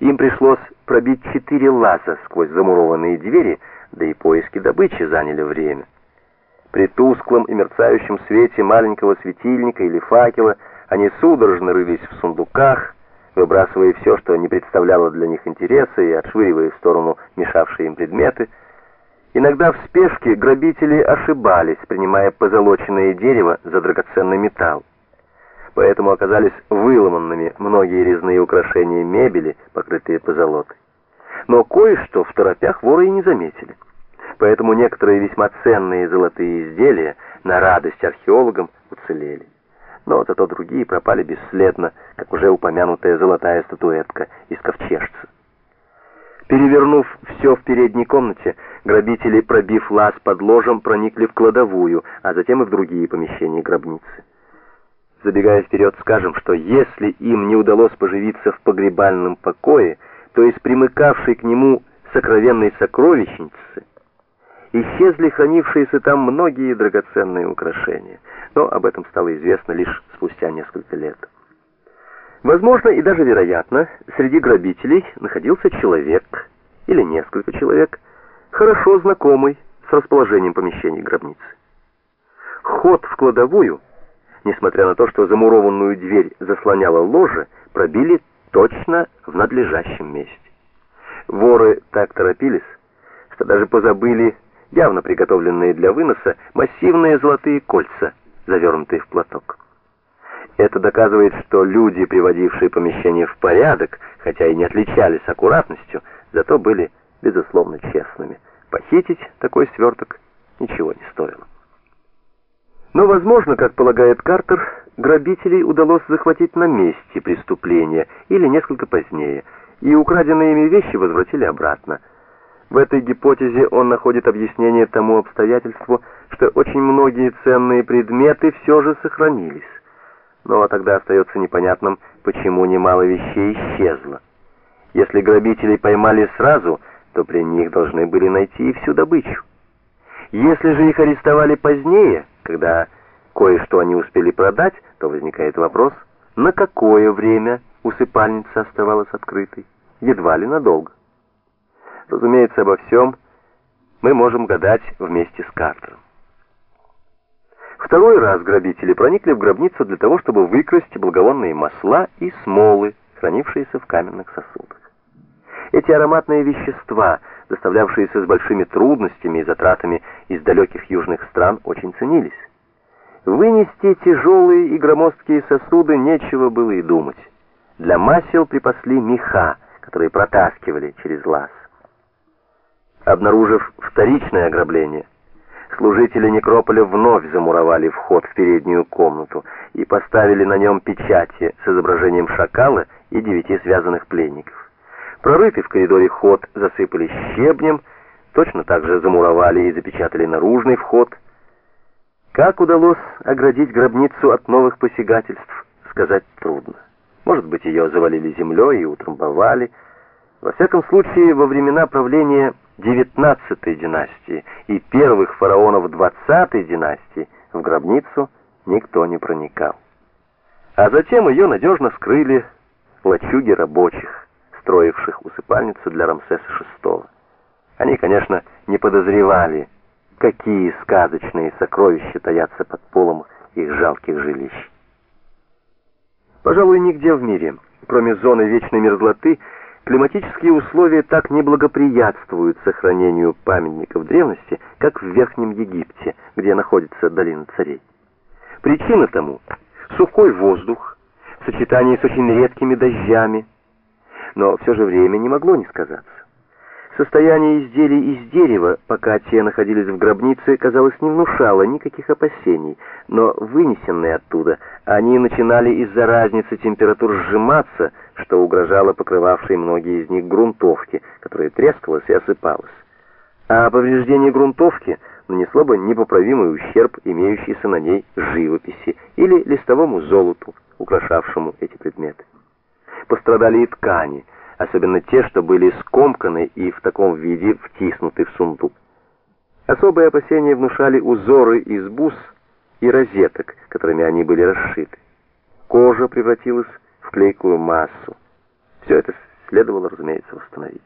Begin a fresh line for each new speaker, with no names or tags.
Им пришлось пробить четыре лаза сквозь замурованные двери, да и поиски добычи заняли время. При тусклом и мерцающем свете маленького светильника или факела они судорожно рылись в сундуках, выбрасывая все, что не представляло для них интереса, и отшвыривая в сторону мешавшие им предметы. Иногда в спешке грабители ошибались, принимая позолоченное дерево за драгоценный металл. Поэтому оказались выломанными многие резные украшения мебели, покрытые позолотой. Но кое-что в торопях воры и не заметили. Поэтому некоторые весьма ценные золотые изделия на радость археологам уцелели но зато другие пропали бесследно, как уже упомянутая золотая статуэтка из ковчежца. Перевернув все в передней комнате, грабители, пробив лаз под ложем, проникли в кладовую, а затем и в другие помещения гробницы. Забегая вперед, скажем, что если им не удалось поживиться в погребальном покое, то из примыкавшей к нему сокровенной сокровищницы исчезли хранившиеся там многие драгоценные украшения — но об этом стало известно лишь спустя несколько лет. Возможно и даже вероятно, среди грабителей находился человек или несколько человек, хорошо знакомый с расположением помещений гробницы. Ход в кладовую, несмотря на то, что замурованную дверь заслоняла ложе, пробили точно в надлежащем месте. Воры так торопились, что даже позабыли явно приготовленные для выноса массивные золотые кольца – завернутые в платок. Это доказывает, что люди, приводившие помещение в порядок, хотя и не отличались аккуратностью, зато были, безусловно, честными. Похитить такой сверток ничего не стоило. Но, возможно, как полагает Картер, грабителей удалось захватить на месте преступления или несколько позднее, и украденные ими вещи возвратили обратно – в этой гипотезе он находит объяснение тому обстоятельству, что очень многие ценные предметы все же сохранились. Но тогда остается непонятным, почему немало вещей исчезло. Если грабителей поймали сразу, то при них должны были найти и всю добычу. Если же их арестовали позднее, когда кое-что они успели продать, то возникает вопрос, на какое время усыпальница оставалась открытой? Едва ли надолго. Разумеется, обо всем мы можем гадать вместе с Картером. Второй раз грабители проникли в гробницу для того, чтобы выкрасть благовонные масла и смолы, хранившиеся в каменных сосудах. Эти ароматные вещества, доставлявшиеся с большими трудностями и затратами из далеких южных стран, очень ценились. Вынести тяжелые и громоздкие сосуды нечего было и думать. Для масел припасли меха, которые протаскивали через лаз. Обнаружив вторичное ограбление, служители некрополя вновь замуровали вход в переднюю комнату и поставили на нем печати с изображением шакала и девяти связанных пленников. Прорытый в коридоре ход засыпали щебнем, точно так же замуровали и запечатали наружный вход. Как удалось оградить гробницу от новых посягательств, сказать трудно. Может быть, ее завалили землей и утрамбовали. Во всяком случае, во времена правления XIX династии и первых фараонов XX династии в гробницу никто не проникал. А затем ее надежно скрыли лачуги рабочих, строивших усыпальницу для Рамсеса VI. Они, конечно, не подозревали, какие сказочные сокровища таятся под полом их жалких жилищ. Пожалуй, нигде в мире, кроме зоны вечной мерзлоты, Климатические условия так не благоприятствуют сохранению памятников древности, как в Верхнем Египте, где находится долина царей. Причина тому – сухой воздух в сочетании с очень редкими дождями, но все же время не могло не сказаться. Состояние изделий из дерева, пока те находились в гробнице, казалось, не внушало никаких опасений, но вынесенные оттуда, они начинали из-за разницы температур сжиматься, что угрожало покрывавшей многие из них грунтовке, которая трескалась и осыпалась. А повреждение грунтовки нанесло бы непоправимый ущерб имеющейся на ней живописи или листовому золоту, украшавшему эти предметы. Пострадали и ткани – особенно те, что были скомканы и в таком виде втиснуты в сундук. Особые опасения внушали узоры из бус и розеток, которыми они были расшиты. Кожа превратилась в клейкую массу. Все это следовало, разумеется, восстановить.